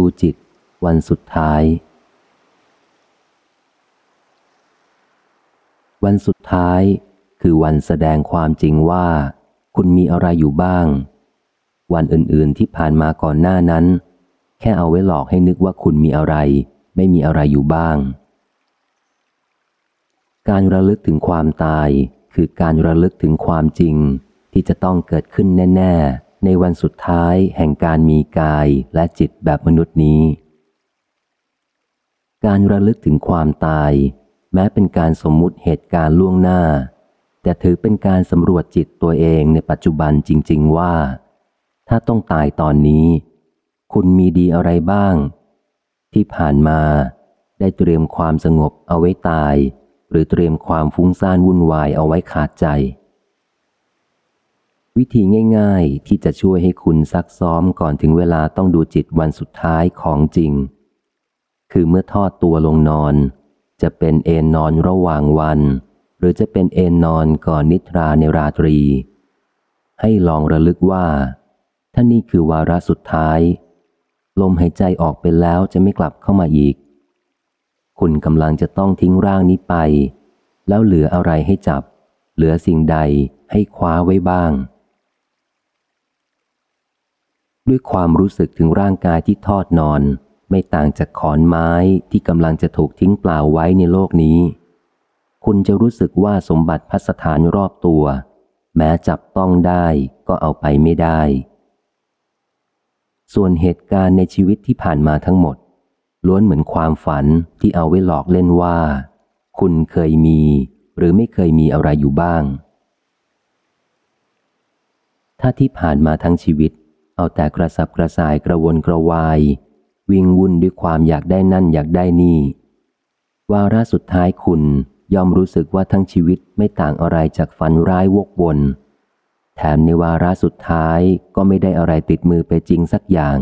ดูจิตวันสุดท้าย วันสุดท้ายคือวันแสดงความจริงว่า คุณมีอะไรอยู่บ้าง วันอื่นๆที่ผ่านมาก่อนหน้านั้น แค่เอาไว้หลอกให้นึกว่าคุณมีอะไร ไม่มีอะไรอยู่บ้าง การระลึกถึงความตายคือการระลึกถึงความจริงที่จะต้องเกิดขึ้นแน่ ๆ ในวันสุดท้ายแห่งการมีกายและจิตแบบมนุษย์นี้ การระลึกถึงความตาย แม้เป็นการสมมุติเหตุการณ์ล่วงหน้า แต่ถือเป็นการสำรวจจิตตัวเองในปัจจุบันจริง ๆ ว่า ถ้าต้องตายตอนนี้ คุณมีดีอะไรบ้าง ที่ผ่านมาได้เตรียมความสงบเอาไว้ตาย หรือเตรียมความฟุ้งซ่านวุ่นวายเอาไว้ขาดใจ วิธีง่ายๆ ที่จะช่วยให้คุณซักซ้อมก่อนถึงเวลาต้องดูจิตวันสุดท้ายของจริง คือเมื่อทอดตัวลงนอน จะเป็นเอนนอนระหว่างวัน หรือจะเป็นเอนนอนก่อนนิทราในราตรี ให้ลองระลึกว่าถ้านี่คือวาระสุดท้าย ลมหายใจออกไปแล้วจะไม่กลับเข้ามาอีก คุณกำลังจะต้องทิ้งร่างนี้ไป แล้วเหลืออะไรให้จับ เหลือสิ่งใดให้คว้าไว้บ้าง ด้วยความรู้สึกถึงร่างกายที่ทอดนอน ไม่ต่างจากขอนไม้ที่กำลังจะถูกทิ้งเปล่าไว้ในโลกนี้ คุณจะรู้สึกว่าสมบัติพัสถานรอบตัว แม้จับต้องได้ก็เอาไปไม่ได้ ส่วนเหตุการณ์ในชีวิตที่ผ่านมาทั้งหมด ล้วนเหมือนความฝันที่เอาไว้หลอกเล่นว่า คุณเคยมี หรือไม่เคยมีอะไรอยู่บ้าง ถ้าที่ผ่านมาทั้งชีวิต เอาแต่กระสับกระส่ายกระวนกระวาย วิ่งวุ่นด้วยความอยากได้นั่นอยากได้นี่ วาระสุดท้ายคุณยอมรู้สึกว่าทั้งชีวิตไม่ต่างอะไรจากฝันร้ายวกวนแถมในวาระสุดท้ายก็ไม่ได้อะไรติดมือไปจริงสักอย่าง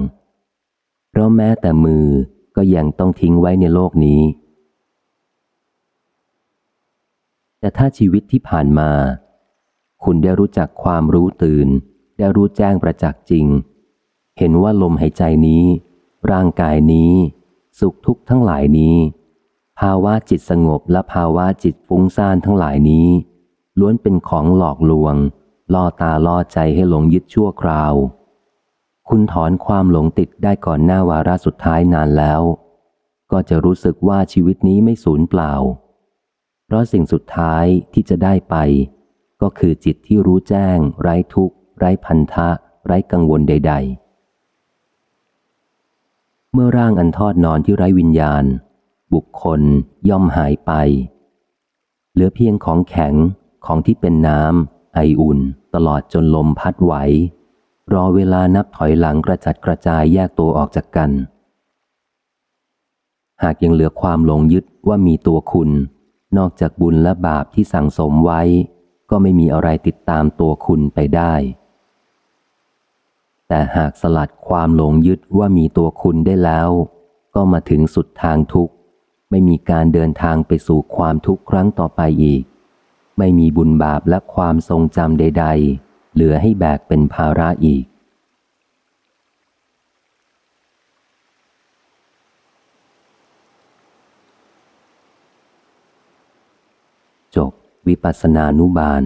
เพราะแม้แต่มือก็ยังต้องทิ้งไว้ในโลกนี้ แต่ถ้าชีวิตที่ผ่านมา คุณได้รู้จักความรู้ตื่น ได้รู้แจ้งประจักษ์จริง เห็นว่าลมหายใจนี้ ร่างกายนี้ สุขทุกข์ทั้งหลายนี้ ภาวะจิตสงบและภาวะจิตฟุ้งซ่านทั้งหลายนี้ ล้วนเป็นของหลอกลวง ล่อตาล่อใจให้หลงยึดชั่วคราว คุณถอนความหลงติดได้ก่อนหน้าวาระสุดท้ายนานแล้ว ก็จะรู้สึกว่าชีวิตนี้ไม่สูญเปล่า เพราะสิ่งสุดท้ายที่จะได้ไป ก็คือจิตที่รู้แจ้ง ไร้ทุกข์ ไร้พันธะ ไร้กังวลใด ๆ เมื่อร่างอันทอดนอนที่ไร้วิญญาณ บุคคลย่อมหายไป เหลือเพียงของแข็งของที่เป็นน้ำไออุ่น ตลอดจนลมพัดไหว รอเวลานับถอยหลังกระจัดกระจายแยกตัวออกจากกัน หากยังเหลือความหลงยึดว่ามีตัวคุณ นอกจากบุญและบาปที่สั่งสมไว้ก็ไม่มีอะไรติดตามตัวคุณไปได้ แต่หากสลัดความหลงยึดว่ามีตัวคุณได้แล้ว ก็มาถึงสุดทางทุกข์ ไม่มีการเดินทางไปสู่ความทุกข์ครั้งต่อไปอีก ไม่มีบุญบาปและความทรงจำใด ๆ เหลือให้แบกเป็นภาระอีก จบวิปัสสนานุบาล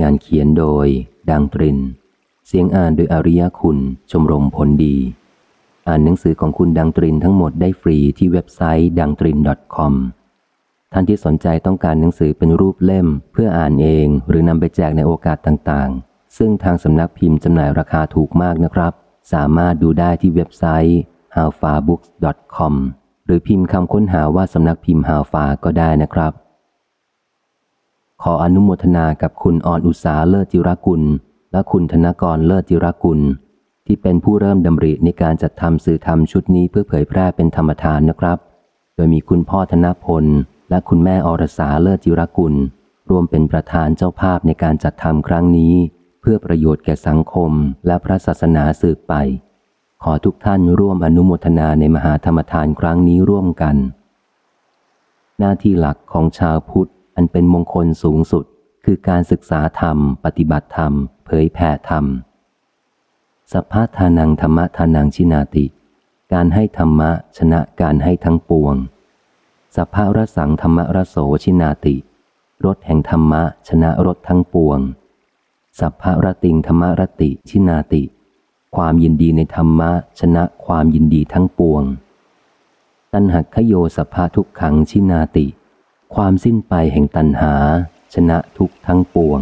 งานเขียนโดย ดังตริน เสียงอ่านโดยอริยคุณ ชมรมผลดี อ่านหนังสือของคุณดังตรินทั้งหมดได้ฟรีที่เว็บไซต์ดังตริน .com ท่านที่สนใจต้องการหนังสือเป็นรูปเล่ม เพื่ออ่านเองหรือนำไปแจกในโอกาสต่างๆ ซึ่งทางสำนักพิมพ์จำหน่ายราคาถูกมากนะครับ สามารถดูได้ที่เว็บไซต์ howfarbooks.com หรือพิมพ์คำค้นหาว่าสำนักพิมพ์ howfar ก็ได้นะครับ ขออนุโมทนากับคุณออนอุสาเลิศจิรกุล และคุณธนกรเลิศจิรกุล ที่เป็นผู้เริ่มดำริในการจัดทำสื่อธรรมชุดนี้เพื่อเผยแพร่เป็นธรรมทานนะครับ โดยมีคุณพ่อธนพล และคุณแม่อรสาเลิศจิรกุลรวมเป็นประธานเจ้าภาพในการจัดทำครั้งนี้ เพื่อประโยชน์แก่สังคมและพระศาสนาสืบไป ขอทุกท่านร่วมอนุโมทนาในมหาธรรมทานครั้งนี้ร่วมกัน หน้าที่หลักของชาวพุทธอันเป็นมงคลสูงสุด คือการศึกษาธรรม ปฏิบัติธรรม เผยแผ่ธรรม สัพพะทานังธรรมะทานังชินาติ การให้ธรรมะชนะการให้ทั้งปวง สัพพะรสังธรรมรโสชินาติ รถแห่งธรรมะชนะรถทั้งปวง สัพพะรติงธรรมรติชินาติ ความยินดีในธรรมะชนะความยินดีทั้งปวง ตัณหักขโยสัพพะทุกขังชินาติ ความสิ้นไปแห่งตัณหา ชนะทุกทั้งปวง